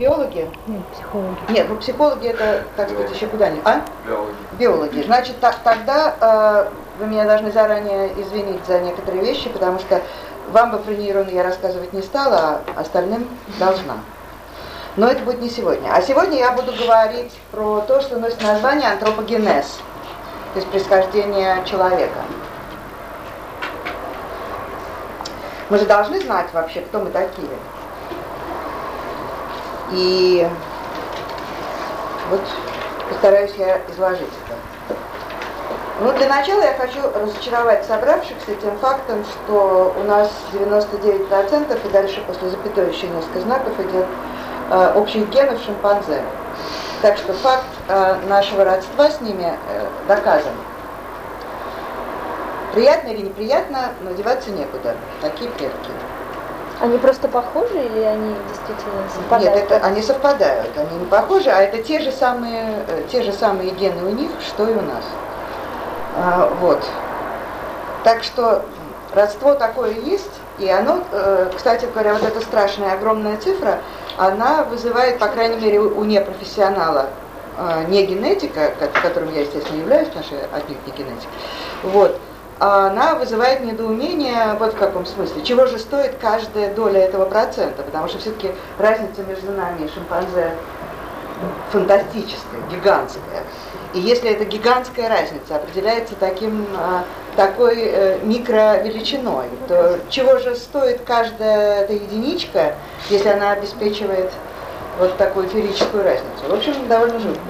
Биологи? Нет, психологи. Нет, ну психологи это, так сказать, еще куда-нибудь. А? Биологи. Биологи. Значит, так, тогда э, вы меня должны заранее извинить за некоторые вещи, потому что вам бы про нейроны я рассказывать не стала, а остальным должна. Но это будет не сегодня. А сегодня я буду говорить про то, что носит название антропогенез, то есть происхождение человека. Мы же должны знать вообще, кто мы такие. И вот постараюсь я изложить это. Ну, для начала я хочу разочаровать собравшихся тем фактом, что у нас 99% и дальше после запятой еще несколько знаков идет э, общих генов шимпанзе. Так что факт э, нашего родства с ними э, доказан. Приятно или неприятно, но деваться некуда. Такие предки. Они просто похожи или они действительно совпадают? Нет, это они совпадают, они не похожи, а это те же самые, э, те же самые гены у них, что и у нас. А, вот. Так что родство такое есть, и оно, э, кстати говоря, вот эта страшная огромная цифра, она вызывает, по крайней мере, у непрофессионала, э, не генетика, которым я, естественно, являюсь, потому что отнюдь не генетик, вот, она вызывает недоумение вот в каком смысле. Чего же стоит каждая доля этого процента? Потому что все-таки разница между нами и шимпанзе фантастическая, гигантская. И если эта гигантская разница определяется таким, а, такой э, микровеличиной, то чего же стоит каждая эта единичка, если она обеспечивает вот такую ферическую разницу? В общем, довольно жутко.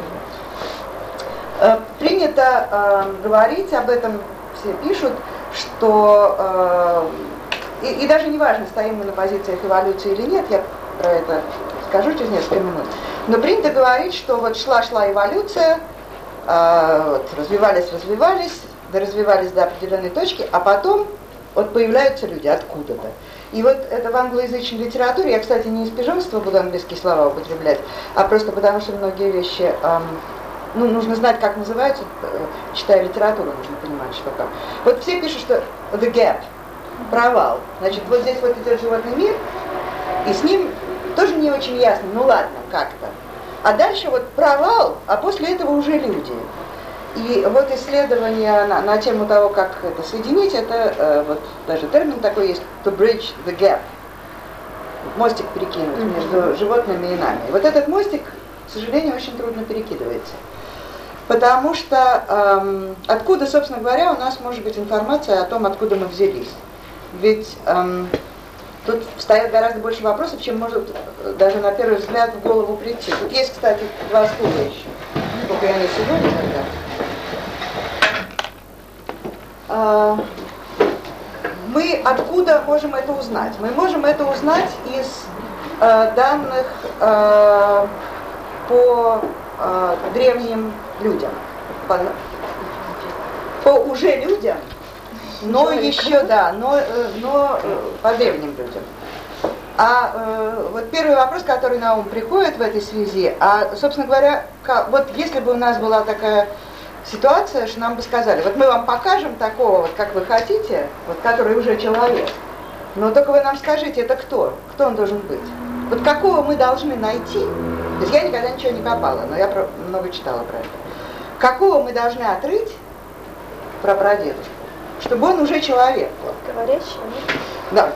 Э, принято э, говорить об этом все пишут, что э, и, и даже не важно, стоим мы на позициях эволюции или нет, я про это скажу через несколько минут. Но принято говорить, что вот шла-шла эволюция, э, вот, развивались, развивались, развивались до определенной точки, а потом вот появляются люди откуда-то. И вот это в англоязычной литературе, я, кстати, не из пижонства буду английские слова употреблять, а просто потому что многие вещи эм, ну, нужно знать, как называются, э, читая литературу, нужно понимать, что там. Вот все пишут, что the gap, провал. Значит, вот здесь вот идет животный мир, и с ним тоже не очень ясно, ну ладно, как-то. А дальше вот провал, а после этого уже люди. И вот исследование на, на тему того, как это соединить, это э, вот даже термин такой есть, to bridge the gap. Мостик перекинуть между животными и нами. И вот этот мостик, к сожалению, очень трудно перекидывается. Потому что эм, откуда, собственно говоря, у нас может быть информация о том, откуда мы взялись. Ведь эм, тут встает гораздо больше вопросов, чем может э, даже на первый взгляд в голову прийти. Тут есть, кстати, два стула еще. Сколько я не сегодня тогда. Э, мы откуда можем это узнать? Мы можем это узнать из э, данных э, по э, древним людям, по, по уже людям, но еще, да, но, э, но э, по древним людям. А э, вот первый вопрос, который на ум приходит в этой связи, а, собственно говоря, как, вот если бы у нас была такая ситуация, что нам бы сказали, вот мы вам покажем такого, вот как вы хотите, вот который уже человек, но только вы нам скажите, это кто? Кто он должен быть? Вот какого мы должны найти? То есть я никогда ничего не копала, но я про, много читала про это какого мы должны отрыть про прадедушку, чтобы он уже человек был. Говорящий, Да,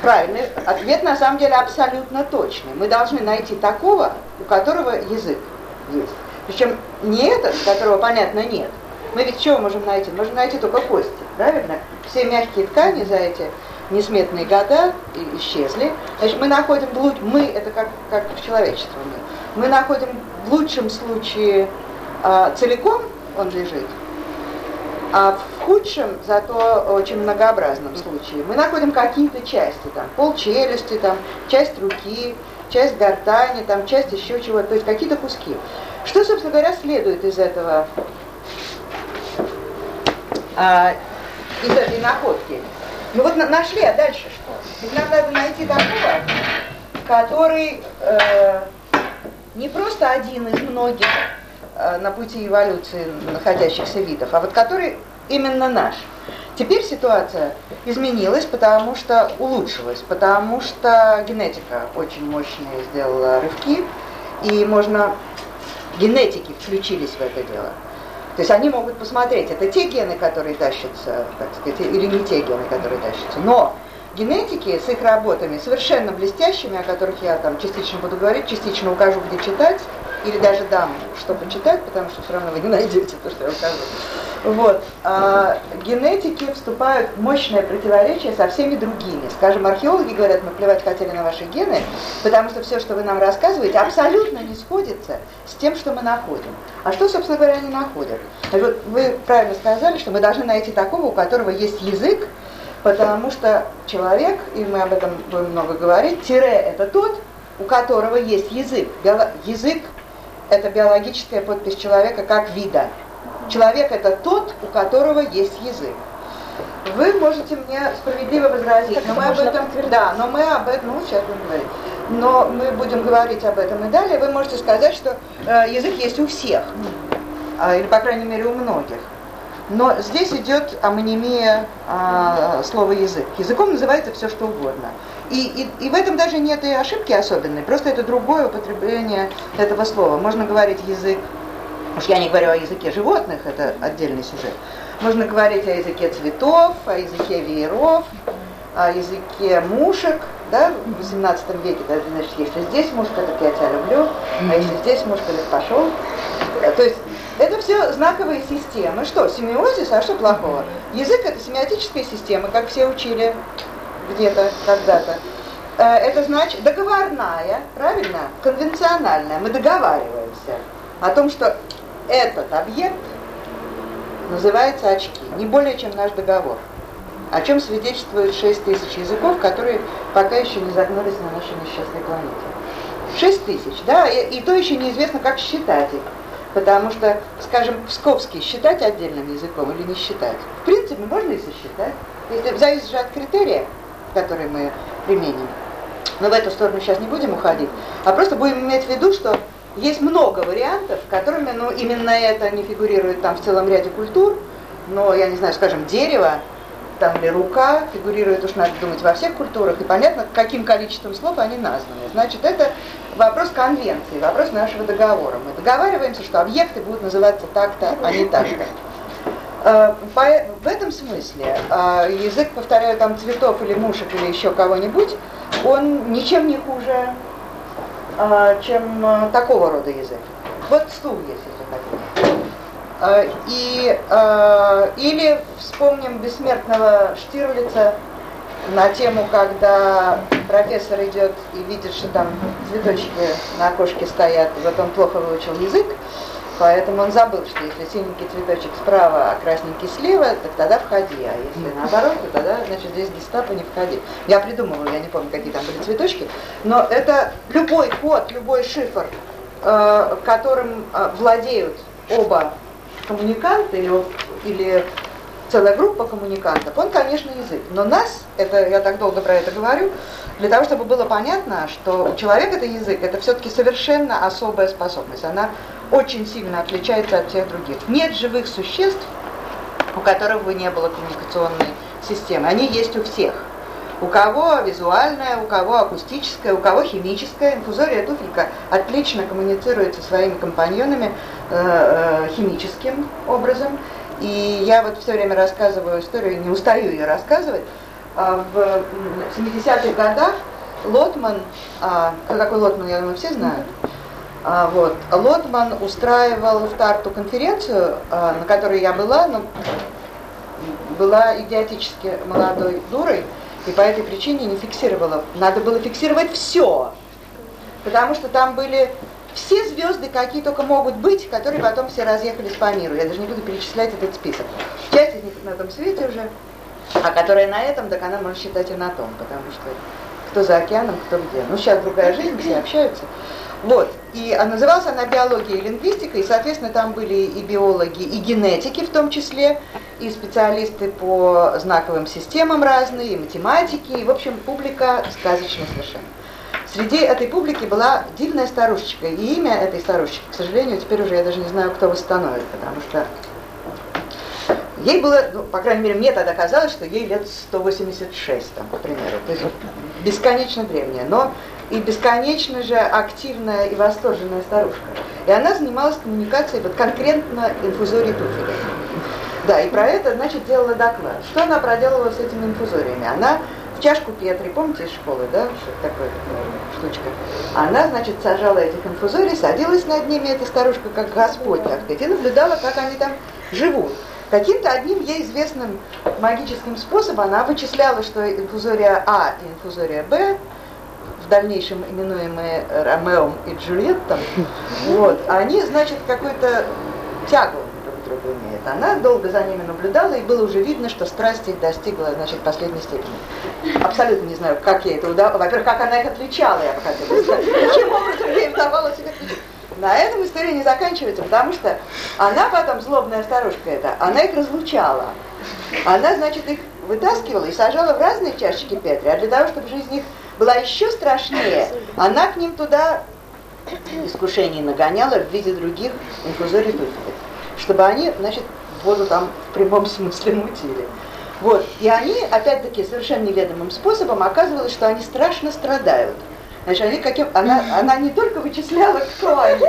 правильный. Ответ на самом деле абсолютно точный. Мы должны найти такого, у которого язык есть. Причем не этот, которого, понятно, нет. Мы ведь чего можем найти? Можем найти только кости, правильно? Все мягкие ткани за эти несметные года исчезли. Значит, мы находим, мы, это как, как в человечестве, мы находим в лучшем случае целиком он лежит, а в худшем, зато очень многообразном случае, мы находим какие-то части, там, пол челюсти, там, часть руки, часть гортани, там, часть еще чего-то, то есть какие-то куски. Что, собственно говоря, следует из этого, а, из этой находки? Ну вот нашли, а дальше что? Ведь нам надо найти такого, который э, не просто один из многих на пути эволюции находящихся видов, а вот который именно наш. Теперь ситуация изменилась, потому что улучшилась, потому что генетика очень мощные сделала рывки, и можно генетики включились в это дело. То есть они могут посмотреть, это те гены, которые тащатся, так сказать, или не те гены, которые тащатся. Но генетики с их работами совершенно блестящими, о которых я там частично буду говорить, частично укажу, где читать, или даже дам, что почитать, потому что все равно вы не найдете то, что я укажу. Вот. А, генетики вступают в мощное противоречие со всеми другими. Скажем, археологи говорят, мы плевать хотели на ваши гены, потому что все, что вы нам рассказываете, абсолютно не сходится с тем, что мы находим. А что, собственно говоря, они находят? Вот вы правильно сказали, что мы должны найти такого, у которого есть язык, потому что человек, и мы об этом будем много говорить, тире – это тот, у которого есть язык. Язык – это биологическая подпись человека как вида. Человек – это тот, у которого есть язык. Вы можете мне справедливо возразить, но мы об этом, да, но мы об этом, ну сейчас будем говорить, но мы будем говорить об этом и далее. Вы можете сказать, что э, язык есть у всех, э, или по крайней мере у многих. Но здесь идет амонимия э, слова язык. Языком называется все что угодно. И, и, и в этом даже нет и ошибки особенной, просто это другое употребление этого слова. Можно говорить язык Уж я не говорю о языке животных, это отдельный сюжет. Можно говорить о языке цветов, о языке вееров, о языке мушек, да, в 18 веке, да, значит, если здесь мушка, так я тебя люблю, а если здесь мушка, так пошел. То есть это все знаковые системы. Что, семиозис, а что плохого? Язык это семиотическая система, как все учили где-то, когда-то. Э, это значит договорная, правильно? Конвенциональная. Мы договариваемся о том, что этот объект называется очки, не более чем наш договор. О чем свидетельствует 6 тысяч языков, которые пока еще не загнулись на нашей несчастной планете. 6 тысяч, да, и, и то еще неизвестно, как считать их. Потому что, скажем, псковский считать отдельным языком или не считать. В принципе, можно и сосчитать. Если зависит же от критерия, который мы применим. Но в эту сторону сейчас не будем уходить, а просто будем иметь в виду, что есть много вариантов, которыми, ну, именно это не фигурирует там в целом ряде культур, но, я не знаю, скажем, дерево, там или рука фигурирует, уж надо думать, во всех культурах, и понятно, каким количеством слов они названы. Значит, это вопрос конвенции, вопрос нашего договора. Мы договариваемся, что объекты будут называться так-то, а не так-то. Э, в этом смысле э, язык, повторяю, там цветов или мушек или еще кого-нибудь, он ничем не хуже а, чем такого рода язык. Вот стул если хотите. И, или вспомним бессмертного Штирлица на тему, когда профессор идет и видит, что там цветочки на окошке стоят, вот он плохо выучил язык, Поэтому он забыл, что если синенький цветочек справа, а красненький слева, так тогда входи. А если наоборот, то тогда, значит, здесь гестапо не входи. Я придумывала, я не помню, какие там были цветочки, но это любой код, любой шифр, э, которым э, владеют оба коммуниканта или, или целая группа коммуникантов, он, конечно, язык. Но нас, это я так долго про это говорю, для того, чтобы было понятно, что у человека это язык, это все-таки совершенно особая способность. Она очень сильно отличается от всех других. Нет живых существ, у которых бы не было коммуникационной системы. Они есть у всех. У кого визуальная, у кого акустическая, у кого химическая. Инфузория туфелька отлично коммуницирует со своими компаньонами э, э, химическим образом. И я вот все время рассказываю историю, не устаю ее рассказывать. А в 70-х годах Лотман, а, какой Лотман, я думаю, все знают, вот, Лотман устраивал в Тарту конференцию, а, на которой я была, но была идиотически молодой дурой, и по этой причине не фиксировала. Надо было фиксировать все, потому что там были все звезды, какие только могут быть, которые потом все разъехались по миру. Я даже не буду перечислять этот список. Часть из них на том свете уже, а которая на этом, так она может считать и на том, потому что кто за океаном, кто где. Ну, сейчас другая жизнь, все общаются. Вот. И а называлась она биология и лингвистика, и, соответственно, там были и биологи, и генетики в том числе, и специалисты по знаковым системам разные, и математики, и, в общем, публика сказочная совершенно. Среди этой публики была дивная старушечка, и имя этой старушечки, к сожалению, теперь уже я даже не знаю, кто восстановит, потому что Ей было, ну, по крайней мере, мне тогда казалось, что ей лет 186, там, к примеру. То есть бесконечно древняя, но и бесконечно же активная и восторженная старушка. И она занималась коммуникацией вот конкретно инфузорий туфеля. Да, и про это, значит, делала доклад. Что она проделала с этими инфузориями? Она в чашку Петри, помните из школы, да, что такое штучка? Она, значит, сажала этих инфузорий, садилась над ними, эта старушка, как Господь, так сказать, и наблюдала, как они там живут. Каким-то одним ей известным магическим способом она вычисляла, что инфузория А и инфузория Б, дальнейшем именуемые Ромеом и Джульеттом, вот, они, значит, какую-то тягу друг друга имеют. Она долго за ними наблюдала, и было уже видно, что страсть их достигла, значит, последней степени. Абсолютно не знаю, как ей это удавалось. Во-первых, как она их отличала, я бы хотела сказать. Каким образом ей удавалось их. На этом история не заканчивается, потому что она потом, злобная старушка эта, она их разлучала. Она, значит, их вытаскивала и сажала в разные чашечки Петри, а для того, чтобы жизнь их была еще страшнее, она к ним туда искушений нагоняла в виде других инфузорий чтобы они, значит, воду там в прямом смысле мутили. Вот. И они, опять-таки, совершенно неведомым способом оказывалось, что они страшно страдают. Значит, они каким, она, она не только вычисляла, кто они,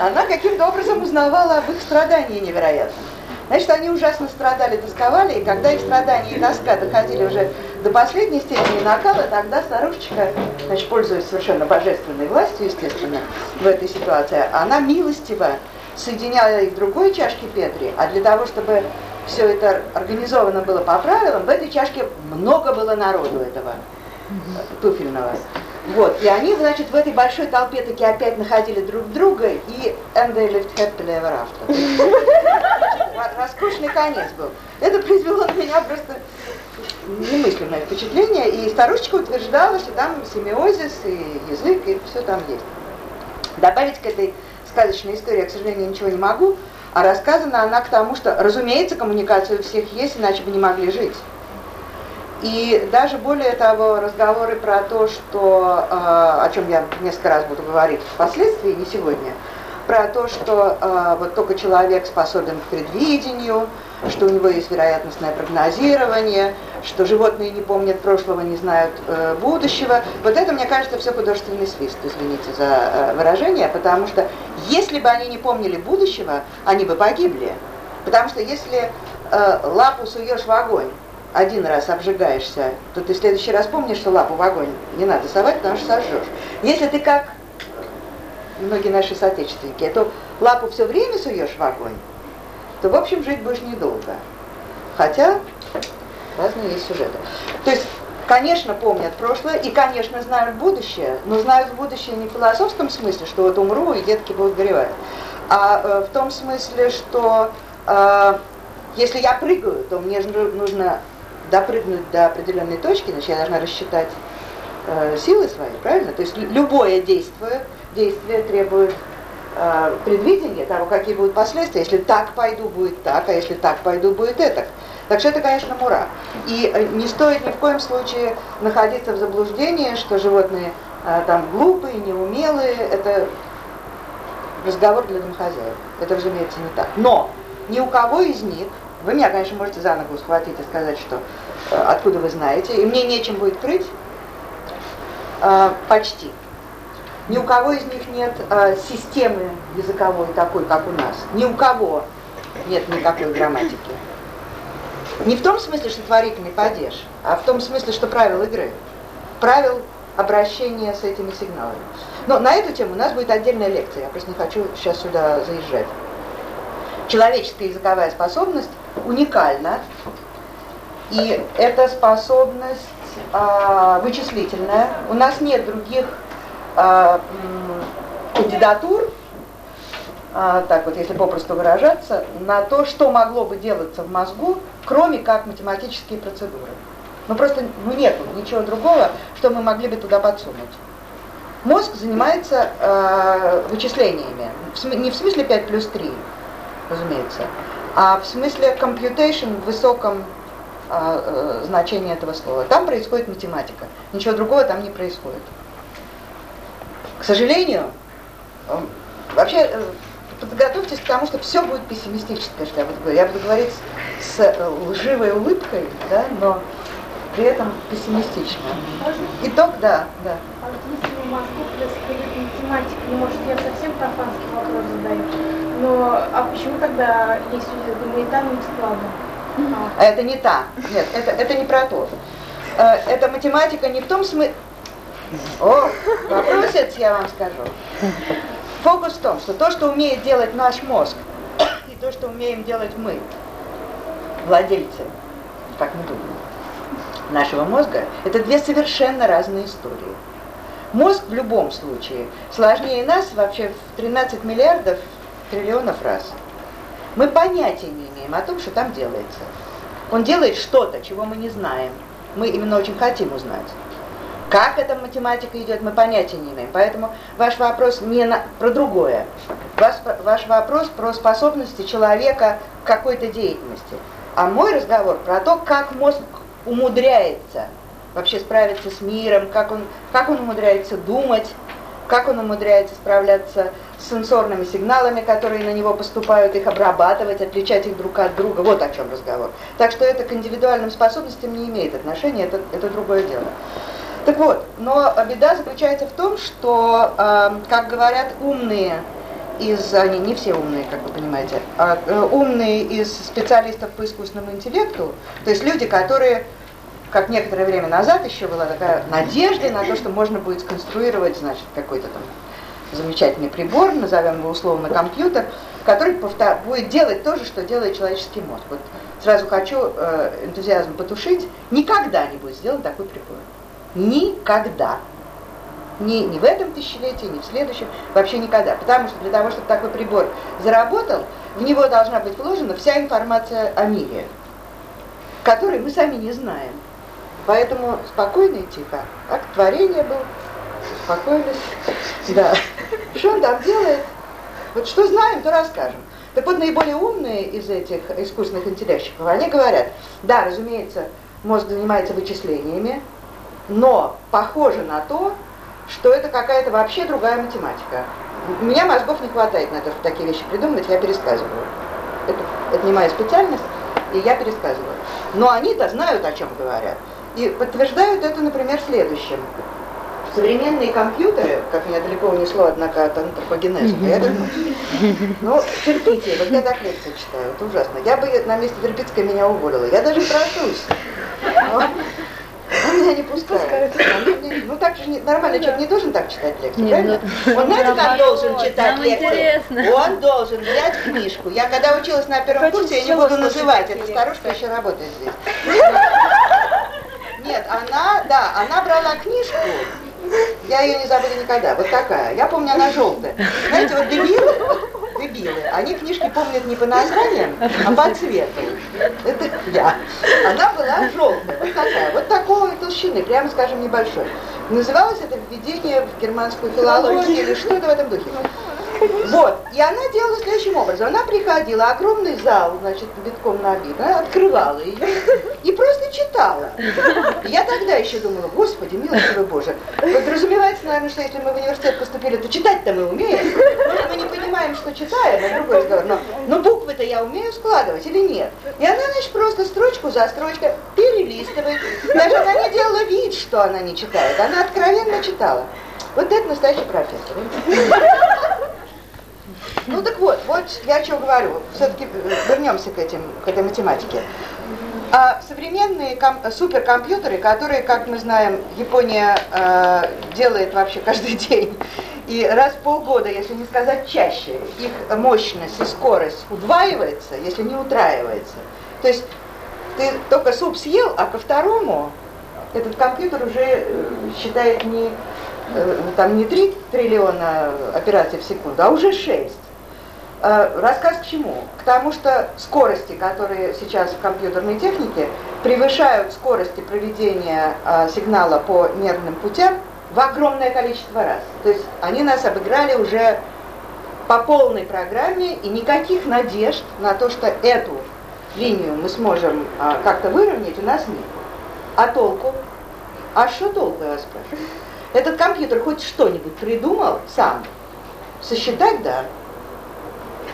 она каким-то образом узнавала об их страдании невероятном. Значит, они ужасно страдали, тосковали, и когда их страдания и тоска доходили уже до последней степени накала, тогда старушечка, значит, пользуясь совершенно божественной властью, естественно, в этой ситуации, она милостиво соединяла их в другой чашке Петри, а для того, чтобы все это организовано было по правилам, в этой чашке много было народу этого туфельного. Вот, и они, значит, в этой большой толпе таки опять находили друг друга, и and they lived happily ever after. Роскошный конец был. Это произвело на меня просто немыслимое впечатление, и старушечка утверждала, что там семиозис и язык, и все там есть. Добавить к этой сказочной истории, я, к сожалению, ничего не могу, а рассказана она к тому, что, разумеется, коммуникация у всех есть, иначе бы не могли жить. И даже более того, разговоры про то, что, э, о чем я несколько раз буду говорить впоследствии, не сегодня, про то, что э, вот только человек способен к предвидению, что у него есть вероятностное прогнозирование, что животные не помнят прошлого, не знают э, будущего. Вот это, мне кажется, все художественный свист, извините за э, выражение, потому что если бы они не помнили будущего, они бы погибли. Потому что если э, лапу суешь в огонь, один раз обжигаешься, то ты в следующий раз помнишь, что лапу в огонь не надо совать, потому что сожжешь. Если ты как многие наши соотечественники, эту лапу все время суешь в огонь, то, в общем, жить будешь недолго. Хотя разные есть сюжеты. То есть, конечно, помнят прошлое и, конечно, знают будущее, но знают будущее не в философском смысле, что вот умру и детки будут горевать, а э, в том смысле, что э, если я прыгаю, то мне нужно допрыгнуть до определенной точки, значит, я должна рассчитать э, силы свои, правильно? То есть любое действие, действие требует э, предвидения того, какие будут последствия. Если так пойду, будет так, а если так пойду, будет это. Так что это, конечно, мура. И не стоит ни в коем случае находиться в заблуждении, что животные э, там глупые, неумелые. Это разговор для домохозяев. Это, разумеется, не так. Но ни у кого из них вы меня, конечно, можете за ногу схватить и сказать, что э, откуда вы знаете, и мне нечем будет крыть. Э, почти. Ни у кого из них нет э, системы языковой такой, как у нас. Ни у кого нет никакой грамматики. Не в том смысле, что творительный падеж, а в том смысле, что правил игры. Правил обращения с этими сигналами. Но на эту тему у нас будет отдельная лекция. Я просто не хочу сейчас сюда заезжать человеческая языковая способность уникальна. И эта способность э, вычислительная. У нас нет других кандидатур, э, так вот, если попросту выражаться, на то, что могло бы делаться в мозгу, кроме как математические процедуры. Ну просто ну, нет ничего другого, что мы могли бы туда подсунуть. Мозг занимается э, вычислениями, не в смысле 5 плюс 3, разумеется, а в смысле computation в высоком а, э, значении этого слова. Там происходит математика. Ничего другого там не происходит. К сожалению, э, вообще э, подготовьтесь к тому, что все будет пессимистическое, что я буду говорить. Я буду говорить с лживой улыбкой, да, но при этом пессимистично. Итог, да, да. А вот если в Москву происходит математика, ну, может, я совсем профанский вопрос задаю, но а почему тогда есть гуманитарные склады? А. Это не та. Нет, это, это не про то. Э, это математика не в том смысле... О, вопросец, я вам скажу. Фокус в том, что то, что умеет делать наш мозг, и то, что умеем делать мы, владельцы, как мы думаем, нашего мозга, это две совершенно разные истории. Мозг в любом случае сложнее нас вообще в 13 миллиардов триллионов раз. Мы понятия не имеем о том, что там делается. Он делает что-то, чего мы не знаем. Мы именно очень хотим узнать. Как эта математика идет, мы понятия не имеем. Поэтому ваш вопрос не на, про другое. Ваш, ваш вопрос про способности человека к какой-то деятельности. А мой разговор про то, как мозг умудряется вообще справиться с миром, как он, как он умудряется думать, как он умудряется справляться с сенсорными сигналами, которые на него поступают, их обрабатывать, отличать их друг от друга. Вот о чем разговор. Так что это к индивидуальным способностям не имеет отношения, это, это другое дело. Так вот, но беда заключается в том, что, э, как говорят умные из, они не все умные, как вы понимаете, а э, умные из специалистов по искусственному интеллекту, то есть люди, которые, как некоторое время назад еще была такая надежда на то, что можно будет сконструировать, значит, какой-то там замечательный прибор, назовем его условно компьютер, который будет делать то же, что делает человеческий мозг. Вот сразу хочу э, энтузиазм потушить, никогда не будет сделан такой прибор. Никогда. Ни, ни в этом тысячелетии, ни в следующем, вообще никогда. Потому что для того, чтобы такой прибор заработал, в него должна быть вложена вся информация о мире, которой мы сами не знаем. Поэтому спокойно и тихо. Акт творения был, успокоились. Да. Что он там делает? Вот что знаем, то расскажем. Так вот, наиболее умные из этих искусственных интеллектов, они говорят, да, разумеется, мозг занимается вычислениями, но похоже на то, что это какая-то вообще другая математика. У меня мозгов не хватает на то, чтобы такие вещи придумывать, я пересказываю. Это, это не моя специальность, и я пересказываю. Но они-то знают, о чем говорят. И подтверждают это, например, следующим. Современные компьютеры, как меня далеко унесло, однако, от антропогенеза, mm ну, терпите, вот я так лекции читаю, это ужасно. Я бы на месте Вербицкой меня уволила, я даже прошусь. Меня не пускает. Ну так же нормально человек не должен так читать лекцию, Нет, правильно? Ну, он знаете, как должен читать лекцию? Он должен взять книжку. Я когда училась на первом курсе, я не буду называть, эта старушка еще работает здесь. Нет, она, да, она брала книжку, я ее не забуду никогда, вот такая. Я помню, она желтая. Знаете, вот дебилы, дебилы, они книжки помнят не по названиям, а по цвету. Это я. Она была желтая, вот такая, вот такой толщины, прямо скажем, небольшой. Называлось это «Введение в германскую филологию» или что-то в этом духе. Вот. И она делала следующим образом. Она приходила, огромный зал, значит, битком набит, она открывала ее и просто читала. я тогда еще думала, господи, милостивый Боже, подразумевается, наверное, что если мы в университет поступили, то читать-то мы умеем. Может, мы не понимаем, что читаем, это другой разговор. Но, но буквы-то я умею складывать или нет? И она, значит, просто строчку за строчкой перелистывает. Даже она не делала вид, что она не читает. Она откровенно читала. Вот это настоящий профессор. Ну так вот, вот я о чем говорю. Все-таки э, вернемся к, этим, к этой математике. А современные суперкомпьютеры, которые, как мы знаем, Япония э, делает вообще каждый день, и раз в полгода, если не сказать чаще, их мощность и скорость удваивается, если не утраивается. То есть ты только суп съел, а ко второму этот компьютер уже э, считает не, э, там не 3 триллиона операций в секунду, а уже 6. Э, рассказ к чему? К тому, что скорости, которые сейчас в компьютерной технике, превышают скорости проведения э, сигнала по нервным путям в огромное количество раз. То есть они нас обыграли уже по полной программе, и никаких надежд на то, что эту линию мы сможем э, как-то выровнять, у нас нет. А толку? А что толку, я спрашиваю? Этот компьютер хоть что-нибудь придумал сам? Сосчитать, да.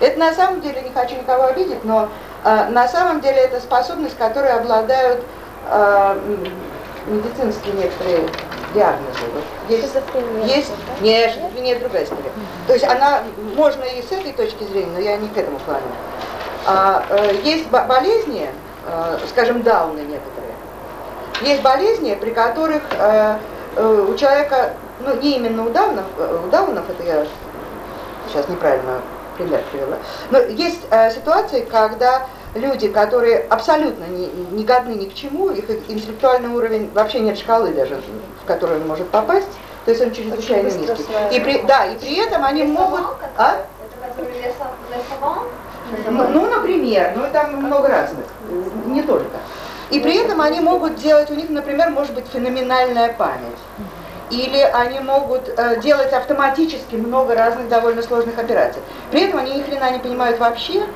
Это на самом деле, не хочу никого обидеть, но А, на самом деле это способность, которой обладают а, медицинские некоторые диагнозы. Вот есть, есть, да? нет, шизофрения другая история. То есть она, можно и с этой точки зрения, но я не к этому клоню. А, э, есть болезни, э, скажем, дауны некоторые. Есть болезни, при которых э, э, у человека, ну не именно у даунов, э, у даунов это я сейчас неправильно привела, но есть э, ситуации, когда люди, которые абсолютно не, не годны ни к чему, их интеллектуальный уровень, вообще нет шкалы даже, в которую он может попасть, то есть он чрезвычайно низкий. И при, да, и при этом они могут... А? Ну, ну, например, ну там много разных, не только. И при этом они могут делать, у них, например, может быть феноменальная память. Или они могут э, делать автоматически много разных довольно сложных операций. При этом они ни хрена не понимают вообще,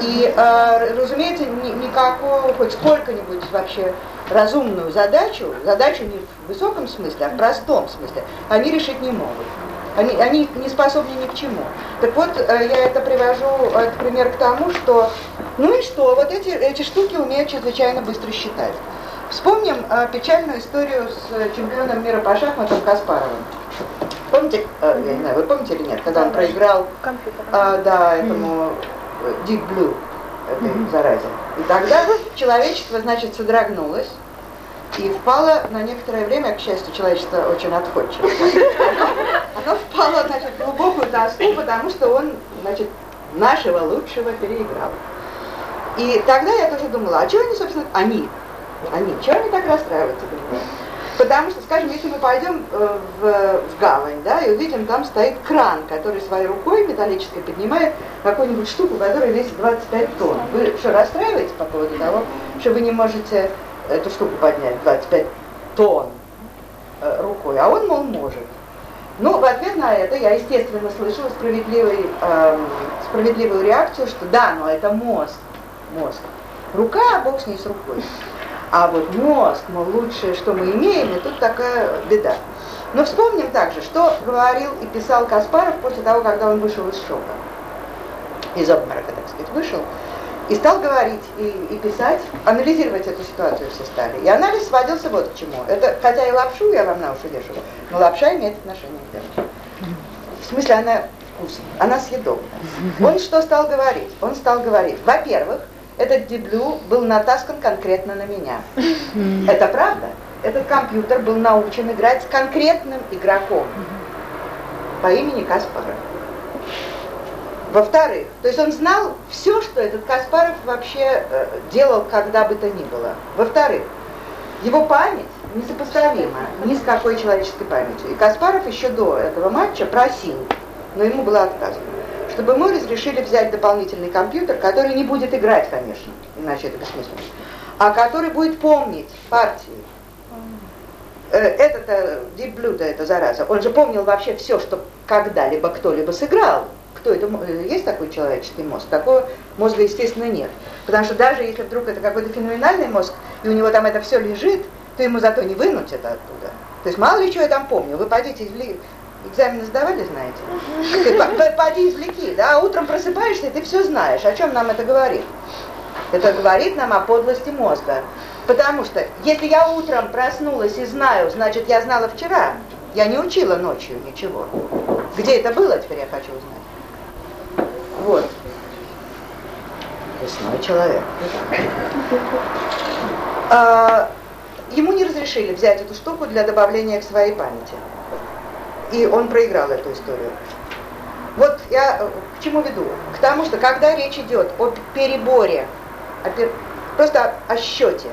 и, э, разумеется, ни, никакую, хоть сколько-нибудь вообще разумную задачу, задачу не в высоком смысле, а в простом смысле, они решить не могут. Они, они не способны ни к чему. Так вот, э, я это привожу, этот пример к тому, что, ну и что, вот эти, эти штуки умеют чрезвычайно быстро считать. Вспомним э, печальную историю с чемпионом мира по шахматам Каспаровым. Помните, э, я не знаю, вы помните или нет, когда он проиграл э, да, этому Deep Blue, этой mm-hmm. заразе. И тогда человечество, значит, содрогнулось и впало на некоторое время, к счастью, человечество очень отходчиво. Оно впало, значит, в глубокую тоску, потому что он, значит, нашего лучшего переиграл. И тогда я тоже думала, а чего они, собственно, они, они, чего они так расстраиваются? Потому что, скажем, если мы пойдем э, в, в гавань, да, и увидим, там стоит кран, который своей рукой металлической поднимает какую-нибудь штуку, которая весит 25 тонн. Вы что, расстраиваетесь по поводу того, что вы не можете эту штуку поднять 25 тонн э, рукой, а он, мол, может. Ну, в ответ на это я, естественно, слышала справедливый, э, справедливую реакцию, что да, но это мозг, мозг. Рука, а бог с ней с рукой. А вот мозг, мол, лучшее, что мы имеем, и тут такая беда. Но вспомним также, что говорил и писал Каспаров после того, когда он вышел из шока, из обморока, так сказать, вышел, и стал говорить и, и писать, анализировать эту ситуацию все стали. И анализ сводился вот к чему. Это, хотя и лапшу я вам на уши вешаю, но лапша имеет отношение к этому. В смысле, она вкусная, она съедобная. Он что стал говорить? Он стал говорить, во-первых, этот дебю был натаскан конкретно на меня. Это правда? Этот компьютер был научен играть с конкретным игроком по имени Каспаров. Во-вторых, то есть он знал все, что этот Каспаров вообще э, делал, когда бы то ни было. Во-вторых, его память несопоставима ни с какой человеческой памятью. И Каспаров еще до этого матча просил, но ему было отказано чтобы мы разрешили взять дополнительный компьютер, который не будет играть, конечно, иначе это бессмысленно, а который будет помнить партии. Э, этот Deep Blue, это зараза, он же помнил вообще все, что когда-либо кто-либо сыграл. Кто это? Э, есть такой человеческий мозг? Такого мозга, естественно, нет. Потому что даже если вдруг это какой-то феноменальный мозг, и у него там это все лежит, то ему зато не вынуть это оттуда. То есть мало ли что я там помню. Вы пойдите Экзамены сдавали, знаете? Ты поди извлеки, да, утром просыпаешься, и ты все знаешь. О чем нам это говорит? Это говорит нам о подлости мозга. Потому что если я утром проснулась и знаю, значит, я знала вчера. Я не учила ночью ничего. Где это было, теперь я хочу узнать. Вот. Весной человек. А, ему не разрешили взять эту штуку для добавления к своей памяти и он проиграл эту историю. Вот я э, к чему веду? К тому, что когда речь идет о переборе, о пер... просто о счете,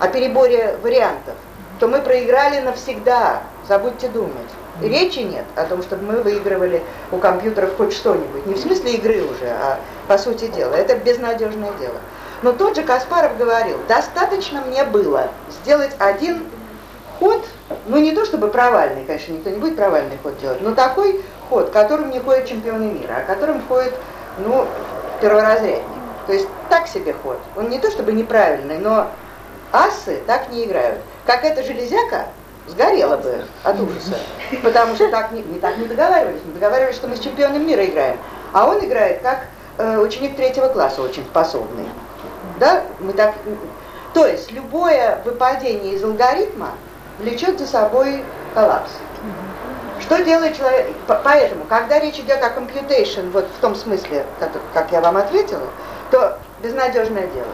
о переборе вариантов, то мы проиграли навсегда, забудьте думать. И речи нет о том, чтобы мы выигрывали у компьютеров хоть что-нибудь. Не в смысле игры уже, а по сути дела. Это безнадежное дело. Но тот же Каспаров говорил, достаточно мне было сделать один ход, ну не то чтобы провальный, конечно, никто не будет провальный ход делать, но такой ход, которым не ходят чемпионы мира, а которым ходит, ну, перворазрядник. То есть так себе ход. Он не то чтобы неправильный, но асы так не играют. Как эта железяка сгорела бы от ужаса, потому что так не, не так не договаривались. Мы договаривались, что мы с чемпионом мира играем. А он играет как э, ученик третьего класса очень способный. Да? Мы так... То есть любое выпадение из алгоритма влечет за собой коллапс. Что делает человек? Поэтому, когда речь идет о computation, вот в том смысле, как, я вам ответила, то безнадежное дело.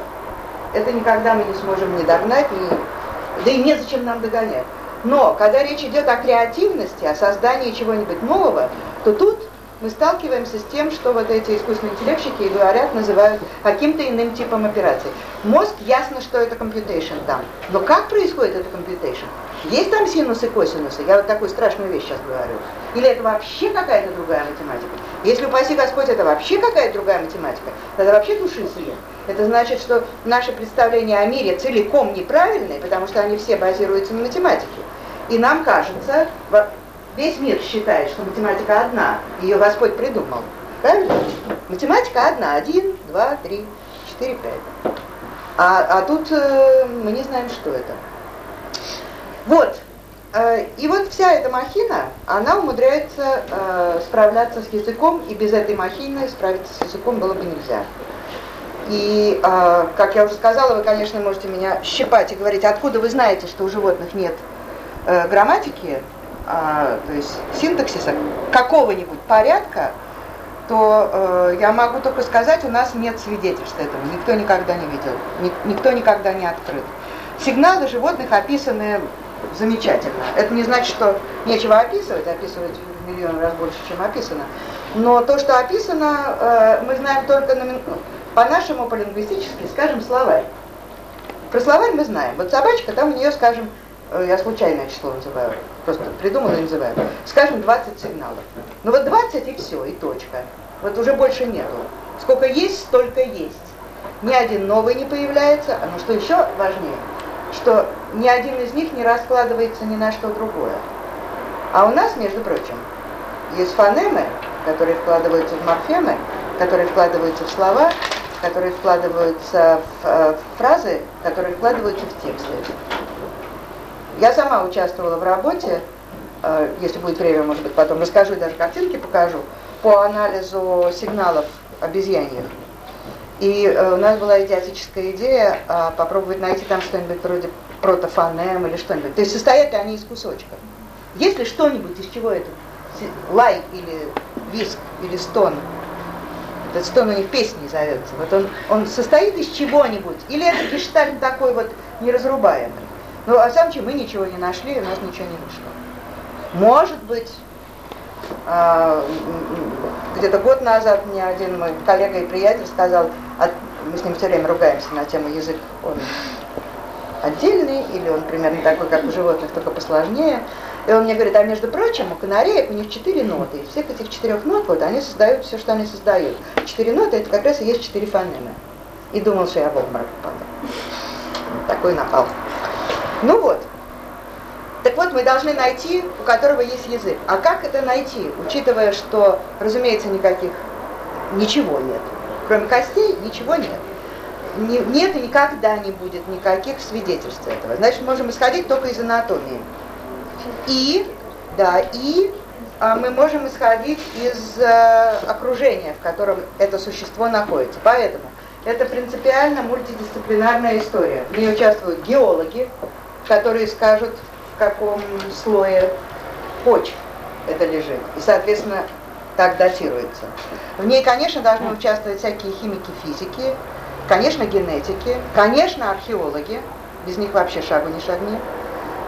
Это никогда мы не сможем не догнать, ни, да и незачем нам догонять. Но когда речь идет о креативности, о создании чего-нибудь нового, то тут мы сталкиваемся с тем, что вот эти искусственные интеллектщики говорят, называют каким-то иным типом операций. Мозг, ясно, что это computation там. Но как происходит это computation? Есть там синусы и косинусы? Я вот такую страшную вещь сейчас говорю. Или это вообще какая-то другая математика? Если, упаси Господь, это вообще какая-то другая математика, тогда вообще души свет. Это значит, что наши представления о мире целиком неправильные, потому что они все базируются на математике. И нам кажется, весь мир считает, что математика одна, ее Господь придумал. Правильно? Математика одна. Один, два, три, четыре, пять. А, а тут э, мы не знаем, что это. Вот. Э, и вот вся эта махина, она умудряется э, справляться с языком, и без этой махины справиться с языком было бы нельзя. И, э, как я уже сказала, вы, конечно, можете меня щипать и говорить, откуда вы знаете, что у животных нет э, грамматики, э, то есть синтаксиса, какого-нибудь порядка, то э, я могу только сказать, у нас нет свидетельств этого, никто никогда не видел, ни, никто никогда не открыт. Сигналы животных описаны замечательно. Это не значит, что нечего описывать, описывать в миллион раз больше, чем описано. Но то, что описано, э, мы знаем только на, по-нашему, по-лингвистически, скажем, словарь. Про словарь мы знаем. Вот собачка, там у нее, скажем, я случайное число называю, просто придумала и называю, скажем, 20 сигналов. Ну вот 20 и все, и точка. Вот уже больше нету. Сколько есть, столько есть. Ни один новый не появляется, а ну что еще важнее, что ни один из них не раскладывается ни на что другое. А у нас, между прочим, есть фонемы, которые вкладываются в морфемы, которые вкладываются в слова, которые вкладываются в, э, в фразы, которые вкладываются в тексты. Я сама участвовала в работе, э, если будет время, может быть, потом расскажу и даже картинки покажу, по анализу сигналов обезьяньих. И э, у нас была идиотическая идея попробовать найти там что-нибудь вроде протофонем или что-нибудь. То есть состоят ли они из кусочков. Есть ли что-нибудь, из чего это лай или виск или стон этот стон у них песней зовется. Вот он, он состоит из чего-нибудь, или это гештальт такой вот неразрубаемый. Ну, а сам чем мы ничего не нашли, у нас ничего не вышло. Может быть, а, где-то год назад мне один мой коллега и приятель сказал, мы с ним все время ругаемся на тему язык, он отдельный, или он примерно такой, как у животных, только посложнее. И он мне говорит, а между прочим, у канареек у них четыре ноты. И всех этих четырех нот, вот, они создают все, что они создают. Четыре ноты, это как раз и есть четыре фонемы. И думал, что я в обморок падал. Такой напал. Ну вот. Так вот, мы должны найти, у которого есть язык. А как это найти, учитывая, что, разумеется, никаких, ничего нет. Кроме костей, ничего нет. нет и никогда не будет никаких свидетельств этого. Значит, можем исходить только из анатомии. И, да, и а, мы можем исходить из а, окружения, в котором это существо находится. Поэтому это принципиально мультидисциплинарная история. В ней участвуют геологи, которые скажут, в каком слое почв это лежит. И, соответственно, так датируется. В ней, конечно, должны участвовать всякие химики, физики, конечно, генетики, конечно, археологи, без них вообще шагу не шагни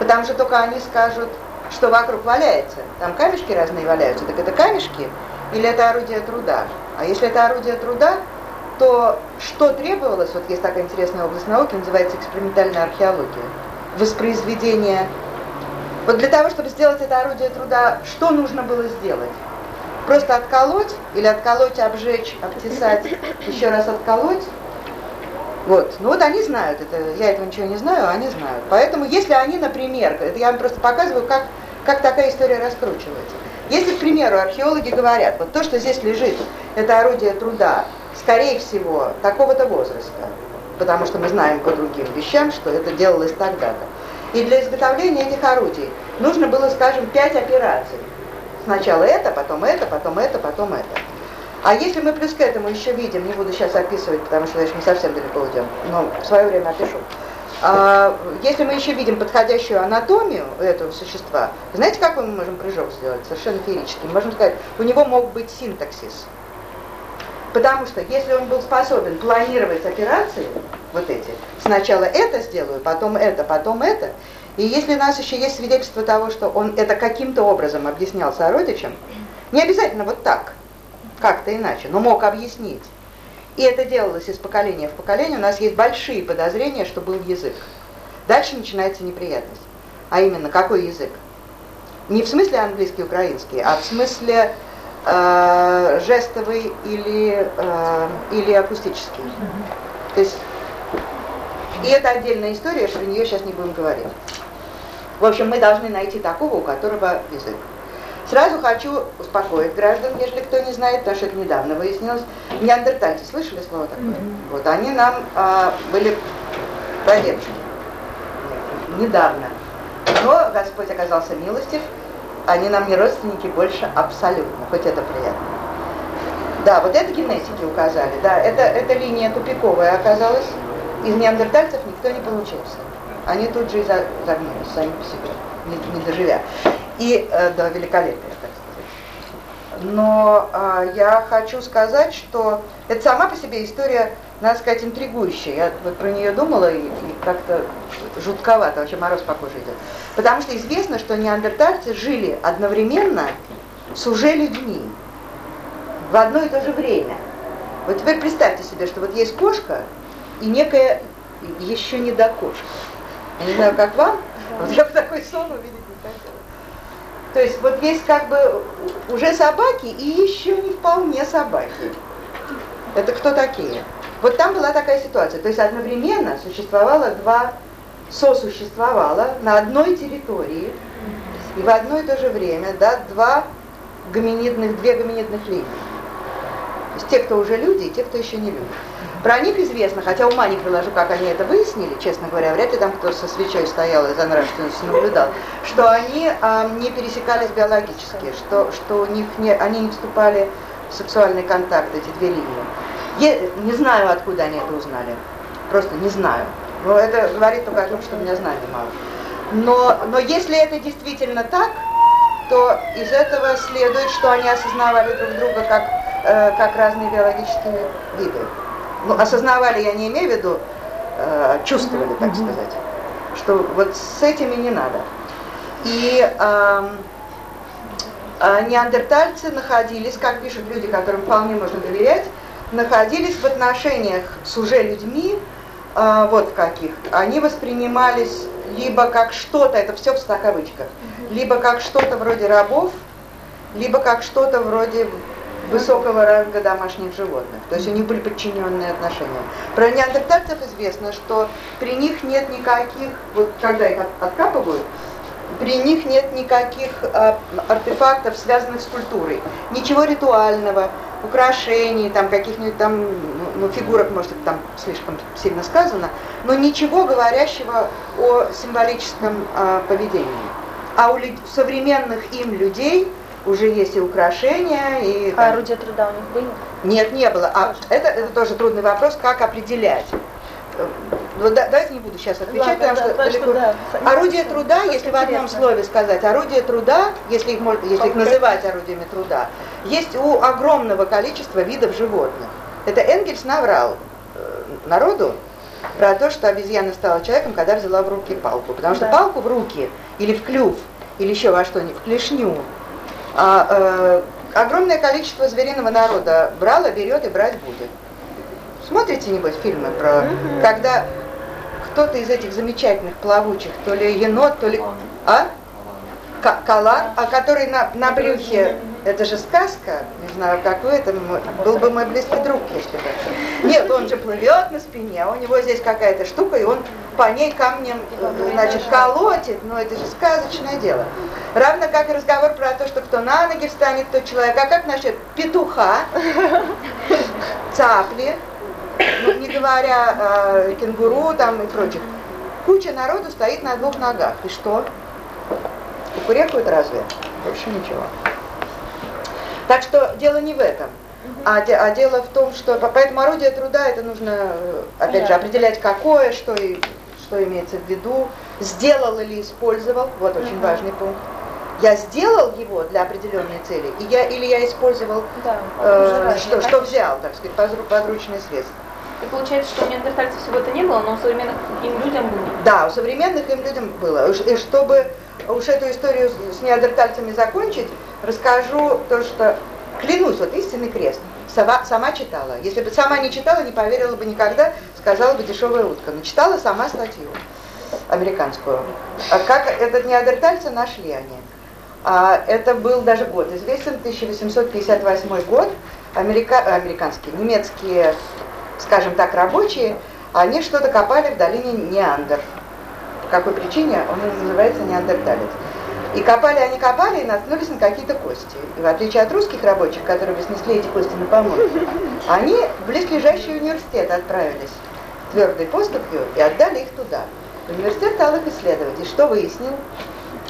потому что только они скажут, что вокруг валяется. Там камешки разные валяются, так это камешки или это орудие труда? А если это орудие труда, то что требовалось, вот есть такая интересная область науки, называется экспериментальная археология, воспроизведение. Вот для того, чтобы сделать это орудие труда, что нужно было сделать? Просто отколоть или отколоть, обжечь, обтесать, еще раз отколоть, вот. Ну вот они знают, это, я этого ничего не знаю, а они знают. Поэтому если они, например, это я вам просто показываю, как, как такая история раскручивается. Если, к примеру, археологи говорят, вот то, что здесь лежит, это орудие труда, скорее всего, такого-то возраста, потому что мы знаем по другим вещам, что это делалось тогда-то. И для изготовления этих орудий нужно было, скажем, пять операций. Сначала это, потом это, потом это, потом это. А если мы плюс к этому еще видим, не буду сейчас описывать, потому что дальше мы совсем далеко уйдем, но в свое время опишу. А, если мы еще видим подходящую анатомию этого существа, знаете, какой мы можем прыжок сделать? Совершенно феерический. Мы можем сказать, у него мог быть синтаксис. Потому что если он был способен планировать операции, вот эти, сначала это сделаю, потом это, потом это, и если у нас еще есть свидетельство того, что он это каким-то образом объяснял сородичам, не обязательно вот так, как-то иначе, но мог объяснить. И это делалось из поколения в поколение. У нас есть большие подозрения, что был язык. Дальше начинается неприятность. А именно, какой язык? Не в смысле английский, украинский, а в смысле э, жестовый или, э, или акустический. То есть, и это отдельная история, что о нее сейчас не будем говорить. В общем, мы должны найти такого, у которого язык. Сразу хочу успокоить граждан, если кто не знает, потому что это недавно выяснилось. Неандертальцы, слышали слово такое? Mm-hmm. Вот, они нам а, были прадедушки. Недавно. Но Господь оказался милостив, они нам не родственники больше абсолютно, хоть это приятно. Да, вот это генетики указали, да, это, эта линия тупиковая оказалась. Из неандертальцев никто не получился. Они тут же и загнулись сами по себе, не, не доживя и э, до великолепия, так сказать. Но э, я хочу сказать, что это сама по себе история, надо сказать, интригующая. Я вот про нее думала и, и как-то жутковато, вообще мороз по коже идет. Потому что известно, что неандертальцы жили одновременно с уже людьми в одно и то же время. Вот теперь представьте себе, что вот есть кошка и некая еще не до кошка. Я не знаю, как вам, вот я бы такой сон увидеть то есть вот есть как бы уже собаки и еще не вполне собаки. Это кто такие? Вот там была такая ситуация. То есть одновременно существовало два, сосуществовало на одной территории и в одно и то же время да, два гоминидных, две гоминидных линии. То есть те, кто уже люди, и те, кто еще не люди. Про них известно, хотя ума не приложу, как они это выяснили, честно говоря, вряд ли там кто со свечой стоял и за нравственностью наблюдал, что они а, не пересекались биологически, что, что у них не, они не вступали в сексуальный контакт, эти две линии. Я не знаю, откуда они это узнали, просто не знаю. Но это говорит только о том, что меня знаний мало. Но, но если это действительно так, то из этого следует, что они осознавали друг друга как, э, как разные биологические виды ну, осознавали, я не имею в виду, э, чувствовали, так сказать, что вот с этими не надо. И э, э, неандертальцы находились, как пишут люди, которым вполне можно доверять, находились в отношениях с уже людьми, э, вот в каких. Они воспринимались либо как что-то, это все в 100 кавычках, либо как что-то вроде рабов, либо как что-то вроде высокого ранга домашних животных. То есть у них были подчиненные отношения. Про неандертальцев известно, что при них нет никаких, вот когда их откапывают, при них нет никаких а, артефактов, связанных с культурой. Ничего ритуального, украшений, там каких-нибудь там, ну, фигурок, может, это там слишком сильно сказано, но ничего говорящего о символическом а, поведении. А у современных им людей уже есть и украшения, и... А там... орудия труда у них были? Нет, не было. А это, это тоже трудный вопрос, как определять. Ну, да, давайте не буду сейчас отвечать, да, потому да, что да, далеко... Да, орудие труда, если в одном слове сказать, орудие труда, если их, можно, если их называть орудиями труда, есть у огромного количества видов животных. Это Энгельс наврал э, народу про то, что обезьяна стала человеком, когда взяла в руки палку. Потому что да. палку в руки или в клюв, или еще во что-нибудь, в клешню, а, э, огромное количество звериного народа брало, берет и брать будет. Смотрите, небось, фильмы про... Когда кто-то из этих замечательных плавучих, то ли енот, то ли... А? Калан, а который на, на брюхе это же сказка, не знаю, как вы, это был бы мой близкий друг, если бы. Нет, он же плывет на спине, а у него здесь какая-то штука, и он по ней камнем, значит, колотит, но это же сказочное дело. Равно как и разговор про то, что кто на ноги встанет, тот человек. А как насчет петуха, цапли, ну, не говоря э, кенгуру там и прочих. Куча народу стоит на двух ногах. И что? Кукурекуют разве? Больше ничего. Так что дело не в этом. А, а дело в том, что поэтому орудие труда это нужно, опять же, определять какое, что, и, что имеется в виду, сделал или использовал, вот очень угу. важный пункт. Я сделал его для определенной цели, и я, или я использовал, да, э, что, что взял, так сказать, подручные средства. И получается, что у неандертальцев всего это не было, но у современных им людям было. Да, у современных им людям было. И чтобы уж эту историю с неандертальцами закончить, расскажу то, что клянусь, вот истинный крест. Сама, сама читала. Если бы сама не читала, не поверила бы никогда, сказала бы дешевая утка. Но читала сама статью американскую. А как этот неандертальцы нашли они? А, это был даже год известен, 1858 год. Америка, американские, немецкие, скажем так, рабочие, они что-то копали в долине Неандер. По какой причине он называется неандерталец. И копали они копали и наткнулись на какие-то кости. И в отличие от русских рабочих, которые бы снесли эти кости на помойку, они в близлежащий университет отправились твердой поступью и отдали их туда. Университет стал их исследовать. И что выяснил?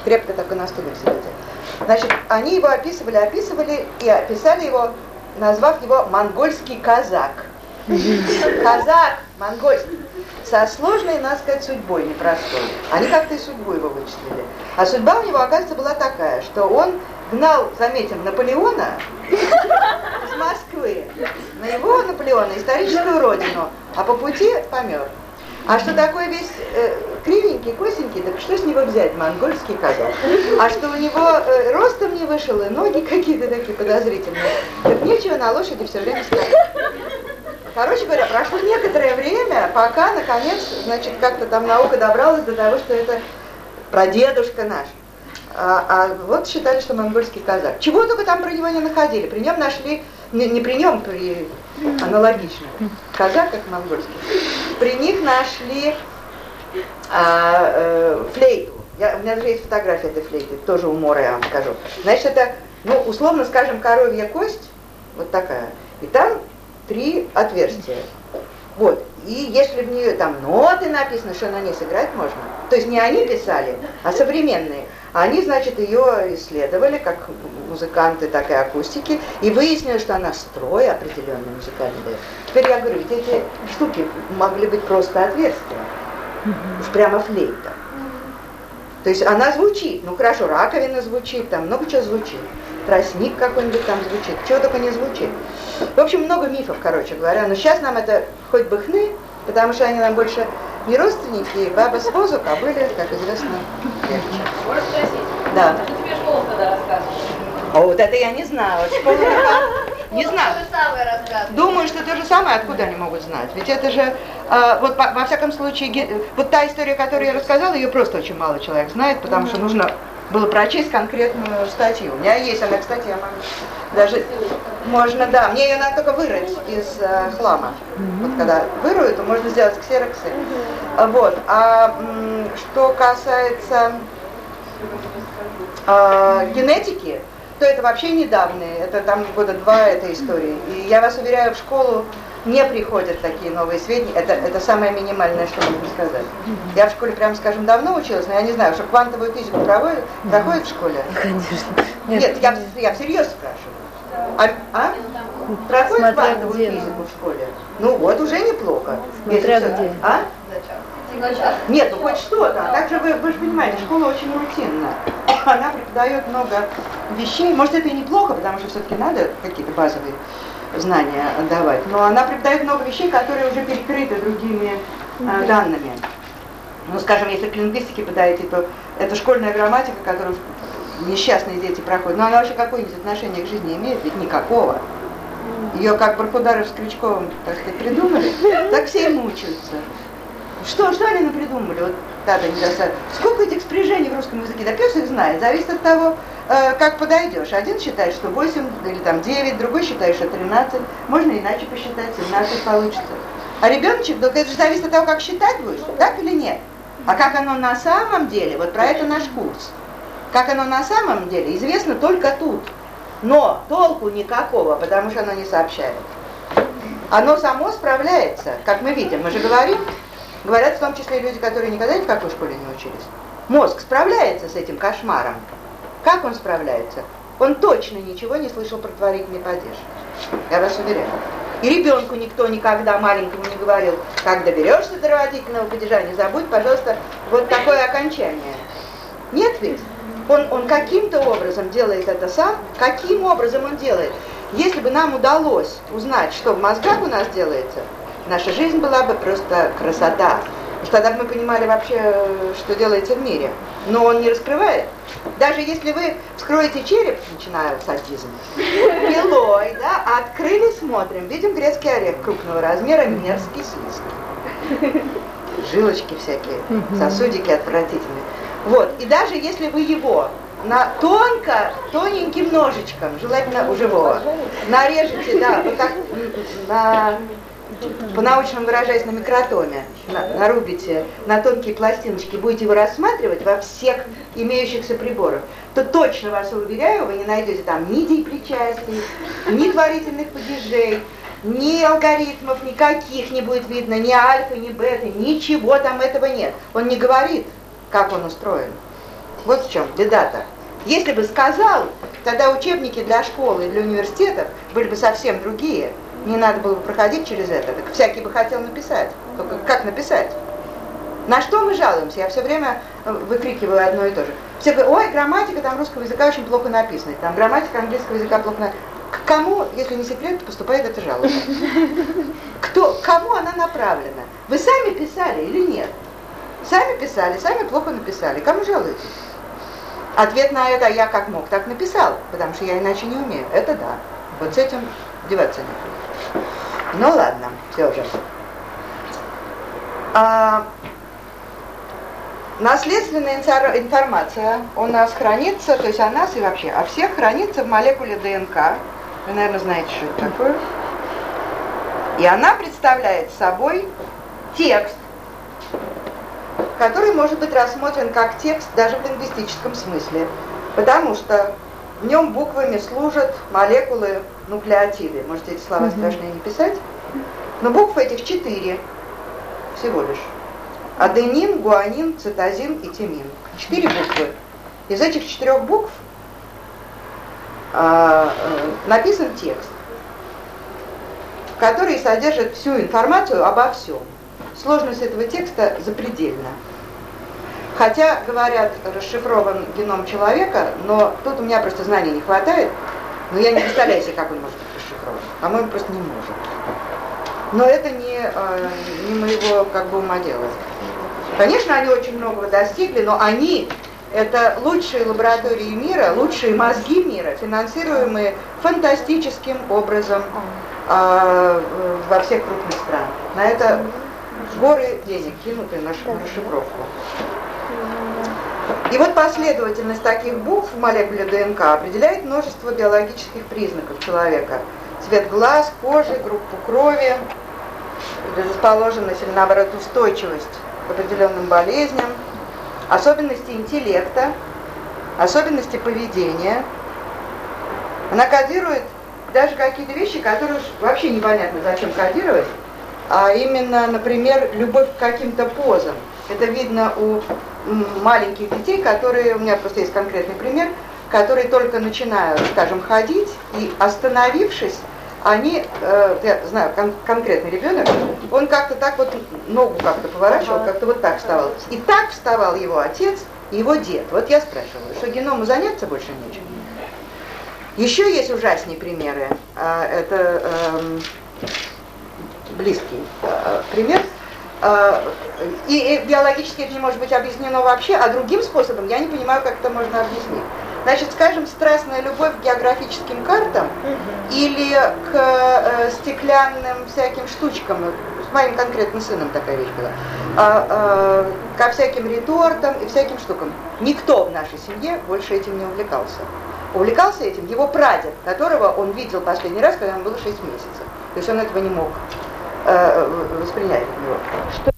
Крепко такой на стуле сидите. Значит, они его описывали, описывали и описали его, назвав его «монгольский казак». Казак, монгольский со сложной, надо сказать, судьбой непростой. Они как-то и судьбу его вычислили. А судьба у него, оказывается, была такая, что он гнал, заметим, Наполеона из Москвы на его Наполеона, историческую родину, а по пути помер. А что такое весь э, кривенький, косенький, так что с него взять, монгольский казак? А что у него э, ростом не вышел, и ноги какие-то такие подозрительные, так нечего на лошади все время сказать. Короче говоря, прошло некоторое время, пока, наконец, значит, как-то там наука добралась до того, что это прадедушка наш. А, а вот считали, что монгольский казак. Чего только там про него не находили. При нем нашли, не, не при нем, при аналогично. Казак как монгольский. При них нашли а, э, флейту. Я, у меня даже есть фотография этой флейты, тоже у Мора я вам скажу. Значит, это, ну, условно скажем, коровья кость, вот такая. И там три отверстия. Вот. И если в нее там ноты написаны, что на ней сыграть можно, то есть не они писали, а современные, они, значит, ее исследовали, как музыканты, так и акустики, и выяснили, что она строй определенный музыкальный дает. Теперь я говорю, ведь эти штуки могли быть просто отверстия, прямо флейта. То есть она звучит, ну хорошо, раковина звучит, там много чего звучит тростник какой-нибудь там звучит, чего только не звучит. В общем, много мифов, короче говоря. Но сейчас нам это хоть бы хны, потому что они нам больше не родственники, баба с возук, а были, как известно, легче. Можно спросить? Да. А что тебе школа тогда рассказывала? О, вот это я не знала. Школа не знаю. Думаю, что то же самое, откуда они могут знать? Ведь это же, э, вот по, во всяком случае, вот та история, которую я рассказала, ее просто очень мало человек знает, потому что нужно было прочесть конкретную статью. У меня есть она, кстати, я могу даже можно, да, мне ее надо только вырыть из э, хлама. Вот когда выруют, то можно сделать ксероксы. Вот. А м, что касается э, генетики, то это вообще недавние, это там года два этой истории. И я вас уверяю, в школу не приходят такие новые сведения. Это, это самое минимальное, что можно сказать. Я в школе, прямо скажем, давно училась, но я не знаю, что квантовую физику проводят, проходит в школе? Конечно. Нет, Нет я, я всерьез спрашиваю. А? а? Проходит Смотря квантовую где. физику в школе? Ну вот, уже неплохо. Смотря Если где. А? Нет, ну хоть что-то. А также вы, вы же понимаете, школа очень рутинная. Она преподает много вещей. Может, это и неплохо, потому что все-таки надо какие-то базовые знания давать. Но она преподает много вещей, которые уже перекрыты другими э, данными. Ну, скажем, если к лингвистике подойти, то это школьная грамматика, которую несчастные дети проходят. Но она вообще какое-нибудь отношение к жизни имеет? Ведь никакого. Ее как Бархударов с Крючковым, так сказать, придумали, так все и мучаются. Что, что они напридумали? Вот надо недостаточно. Сколько этих спряжений в русском языке? Да пес их знает. Зависит от того, э, как подойдешь. Один считает, что 8 или там 9, другой считает, что 13. Можно иначе посчитать, 17 получится. А ребеночек, только это же зависит от того, как считать будешь, так или нет. А как оно на самом деле, вот про это наш курс. Как оно на самом деле, известно только тут. Но толку никакого, потому что оно не сообщает. Оно само справляется, как мы видим. Мы же говорим, Говорят в том числе люди, которые никогда ни в какой школе не учились. Мозг справляется с этим кошмаром. Как он справляется? Он точно ничего не слышал про творительный падеж. Я вас уверяю. И ребенку никто никогда маленькому не говорил, как доберешься до родительного падежа, не забудь, пожалуйста, вот такое окончание. Нет ведь? Он, он каким-то образом делает это сам. Каким образом он делает? Если бы нам удалось узнать, что в мозгах у нас делается, наша жизнь была бы просто красота. Потому что тогда бы мы понимали вообще, что делается в мире. Но он не раскрывает. Даже если вы вскроете череп, начиная садизм, пилой, да, а открыли, смотрим, видим грецкий орех крупного размера, мерзкий слизкий. Жилочки всякие, сосудики отвратительные. Вот, и даже если вы его на тонко, тоненьким ножичком, желательно у живого, нарежете, да, вот так на по-научному выражаясь, на микротоме, на, нарубите на тонкие пластиночки, будете его рассматривать во всех имеющихся приборах, то точно вас уверяю, вы не найдете там ни депричастий, ни творительных падежей, ни алгоритмов никаких не будет видно, ни альфа, ни бета, ничего там этого нет. Он не говорит, как он устроен. Вот в чем беда-то. Если бы сказал, тогда учебники для школы и для университетов были бы совсем другие – не надо было бы проходить через это. Так всякий бы хотел написать. Только как написать? На что мы жалуемся? Я все время э, выкрикиваю одно и то же. Все говорят, ой, грамматика там русского языка очень плохо написана. Там грамматика английского языка плохо написана. К кому, если не секрет, поступает эта жалоба? Кто, кому она направлена? Вы сами писали или нет? Сами писали, сами плохо написали. Кому жалуетесь? Ответ на это я как мог, так написал, потому что я иначе не умею. Это да. Вот с этим деваться некуда. Ну ладно, все же. А, наследственная информация у нас хранится, то есть о нас и вообще о всех хранится в молекуле ДНК. Вы, наверное, знаете, что это такое. И она представляет собой текст, который может быть рассмотрен как текст даже в лингвистическом смысле. Потому что в нем буквами служат молекулы нуклеотиды. Можете эти слова угу. страшные не писать. Но букв этих четыре всего лишь. Аденин, гуанин, цитозин и тимин. Четыре буквы. Из этих четырех букв э, написан текст, который содержит всю информацию обо всем. Сложность этого текста запредельна. Хотя, говорят, расшифрован геном человека, но тут у меня просто знаний не хватает, но я не представляю себе, как он может быть расшифрован. По-моему, просто не может. Но это не, э, не моего как бы ума дело. Конечно, они очень многого достигли, но они это лучшие лаборатории мира, лучшие мозги мира, финансируемые фантастическим образом э, во всех крупных странах. На это горы денег кинуты на расшифровку. И вот последовательность таких букв в молекуле ДНК определяет множество биологических признаков человека. Цвет глаз, кожи, группу крови, предрасположенность или наоборот устойчивость к определенным болезням, особенности интеллекта, особенности поведения. Она кодирует даже какие-то вещи, которые вообще непонятно зачем кодировать, а именно, например, любовь к каким-то позам. Это видно у маленьких детей, которые, у меня просто есть конкретный пример, которые только начинают, скажем, ходить, и остановившись, они, э, я знаю, кон конкретный ребенок, он как-то так вот ногу как-то поворачивал, как-то вот так вставал. И так вставал его отец и его дед. Вот я спрашиваю, что геному заняться больше нечем? Еще есть ужасные примеры. А, это эм, близкий э, пример. А, и, биологически это не может быть объяснено вообще, а другим способом я не понимаю, как это можно объяснить. Значит, скажем, страстная любовь к географическим картам или к э, стеклянным всяким штучкам. С моим конкретным сыном такая вещь была. А, э, ко всяким ретортам и всяким штукам. Никто в нашей семье больше этим не увлекался. Увлекался этим его прадед, которого он видел последний раз, когда ему было 6 месяцев. То есть он этого не мог э, воспринять его. Что